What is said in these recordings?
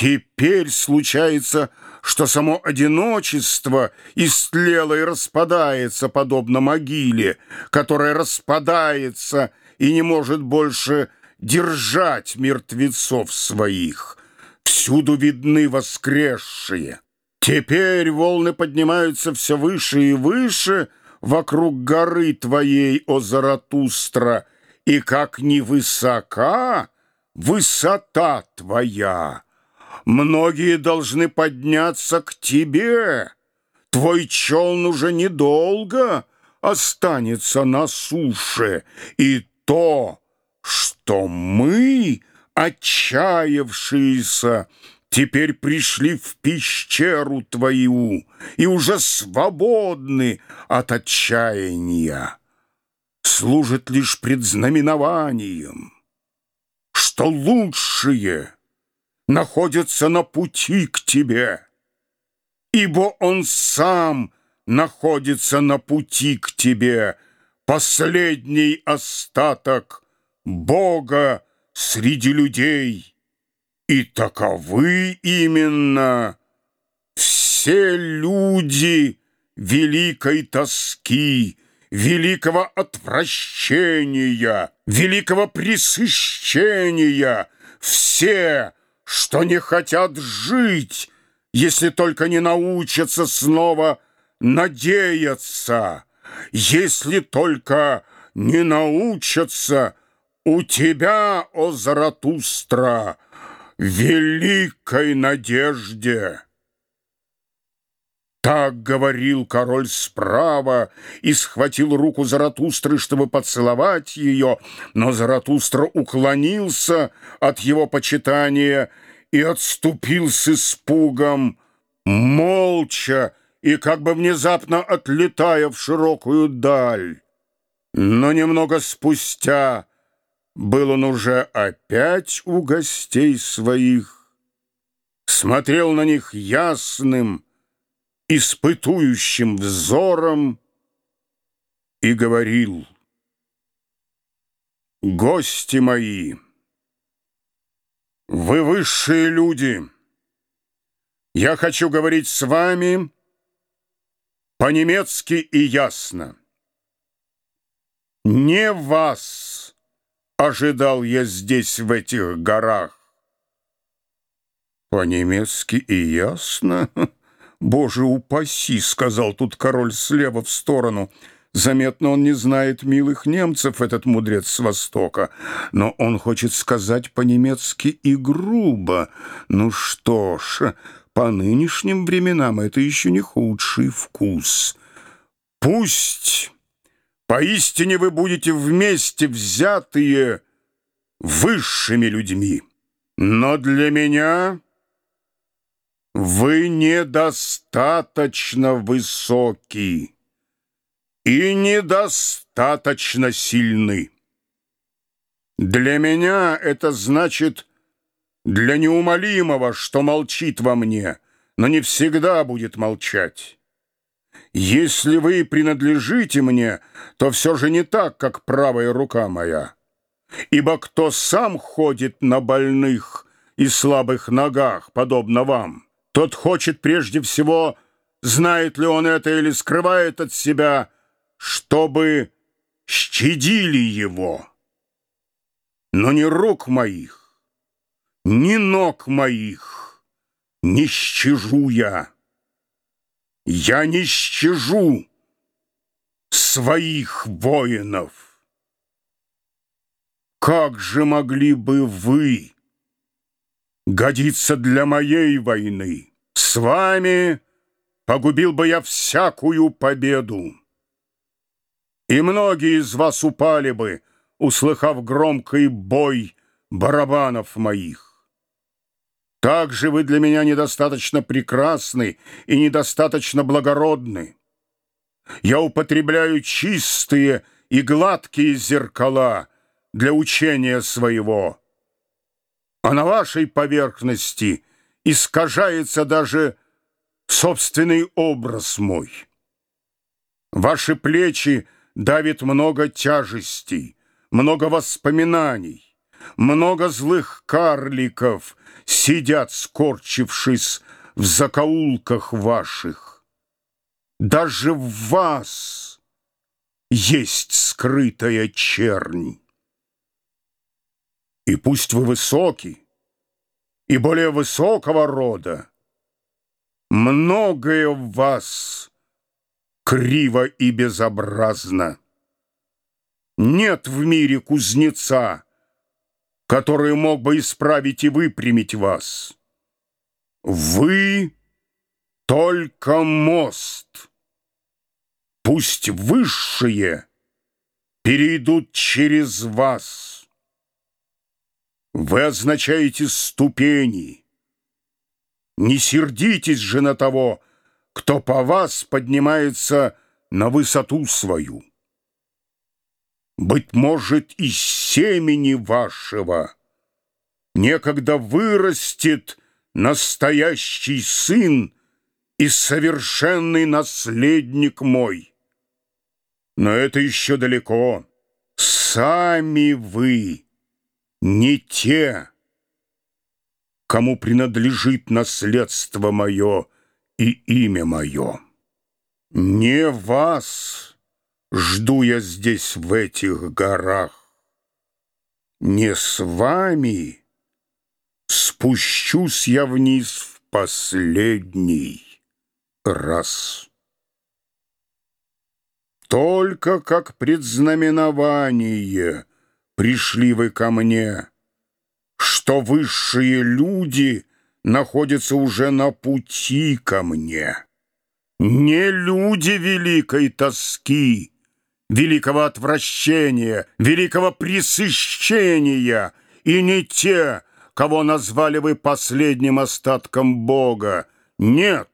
Теперь случается, что само одиночество истлело и распадается, подобно могиле, которая распадается и не может больше держать мертвецов своих. Всюду видны воскресшие. Теперь волны поднимаются все выше и выше вокруг горы твоей, о Заратустра, и как невысока высота твоя. Многие должны подняться к тебе. Твой челн уже недолго останется на суше, и то, что мы, отчаявшиеся, теперь пришли в пещеру твою и уже свободны от отчаяния, служит лишь предзнаменованием, что лучшие находятся на пути к тебе, ибо он сам находится на пути к тебе, последний остаток Бога среди людей. И таковы именно все люди великой тоски, великого отвращения, великого пресыщения, все, что не хотят жить, если только не научатся снова надеяться, если только не научатся у тебя, о Заратустра, великой надежде. Так говорил король справа и схватил руку Заратустры, чтобы поцеловать ее, но Заратустра уклонился от его почитания и отступил с испугом, молча и как бы внезапно отлетая в широкую даль. Но немного спустя был он уже опять у гостей своих, смотрел на них ясным, испытующим взором и говорил, «Гости мои, вы высшие люди, я хочу говорить с вами по-немецки и ясно. Не вас» ожидал я здесь, в этих горах. По-немецки и ясно. Боже упаси, сказал тут король слева в сторону. Заметно, он не знает милых немцев, этот мудрец с Востока. Но он хочет сказать по-немецки и грубо. Ну что ж, по нынешним временам это еще не худший вкус. Пусть Поистине вы будете вместе взятые высшими людьми. Но для меня вы недостаточно высоки и недостаточно сильны. Для меня это значит для неумолимого, что молчит во мне, но не всегда будет молчать. Если вы принадлежите мне, то все же не так, как правая рука моя. Ибо кто сам ходит на больных и слабых ногах, подобно вам, тот хочет прежде всего, знает ли он это или скрывает от себя, чтобы щадили его. Но ни рук моих, ни ног моих не щажу я. Я не щажу своих воинов. Как же могли бы вы годиться для моей войны? С вами погубил бы я всякую победу. И многие из вас упали бы, услыхав громкий бой барабанов моих. Также вы для меня недостаточно прекрасны и недостаточно благородны. Я употребляю чистые и гладкие зеркала для учения своего. А на вашей поверхности искажается даже собственный образ мой. Ваши плечи давит много тяжестей, много воспоминаний. много злых карликов сидят, скорчившись в закоулках ваших. Даже в вас есть скрытая чернь. И пусть вы высокий, и более высокого рода, многое в вас криво и безобразно. Нет в мире кузнеца, который мог бы исправить и выпрямить вас. Вы только мост. Пусть высшие перейдут через вас. Вы означаете ступени. Не сердитесь же на того, кто по вас поднимается на высоту свою. Быть может, из семени вашего некогда вырастет настоящий сын и совершенный наследник мой. Но это еще далеко. Сами вы не те, кому принадлежит наследство мое и имя мое. Не вас жду я здесь, в этих горах. Не с вами спущусь я вниз в последний раз. Только как предзнаменование пришли вы ко мне, что высшие люди находятся уже на пути ко мне. Не люди великой тоски, великого отвращения, великого пресыщения, и не те, кого назвали вы последним остатком Бога. Нет,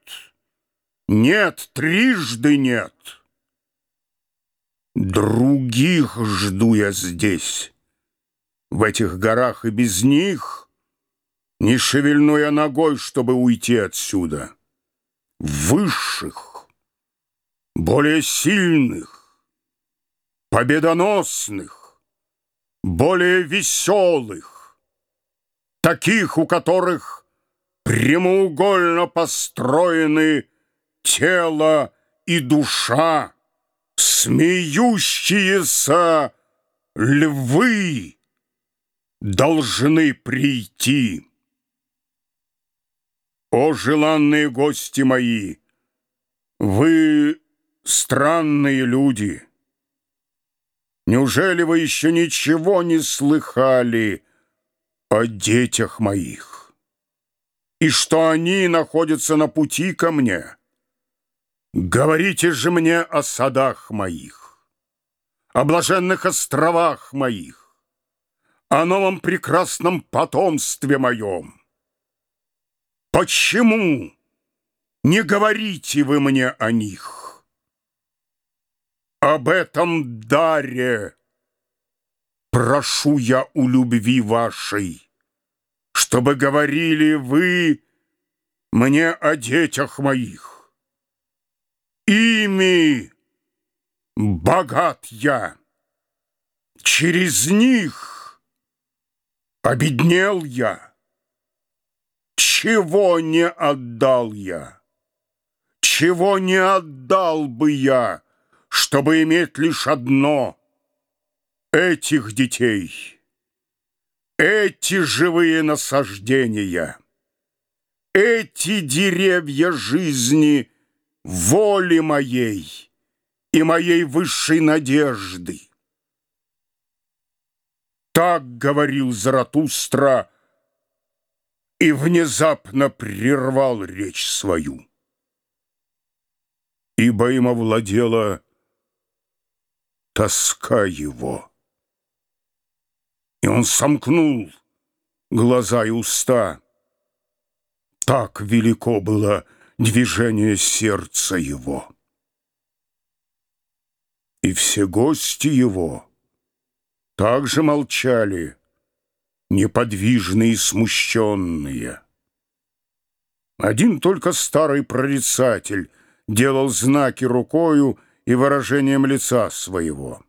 нет, трижды нет. Других жду я здесь, в этих горах, и без них не шевельну я ногой, чтобы уйти отсюда. Высших, более сильных, победоносных, более веселых, таких, у которых прямоугольно построены тело и душа, смеющиеся львы должны прийти. О, желанные гости мои, вы странные люди! Неужели вы еще ничего не слыхали о детях моих? И что они находятся на пути ко мне? Говорите же мне о садах моих, о блаженных островах моих, о новом прекрасном потомстве моем. Почему не говорите вы мне о них? Об этом даре прошу я у любви вашей, чтобы говорили вы мне о детях моих. Ими богат я, через них обеднел я. Чего не отдал я? Чего не отдал бы я? чтобы иметь лишь одно — этих детей, эти живые насаждения, эти деревья жизни, воли моей и моей высшей надежды. Так говорил Заратустра и внезапно прервал речь свою. Ибо им овладела тоска его. И он сомкнул глаза и уста. Так велико было движение сердца его. И все гости его также молчали, неподвижные и смущенные. Один только старый прорицатель делал знаки рукою и выражением лица своего.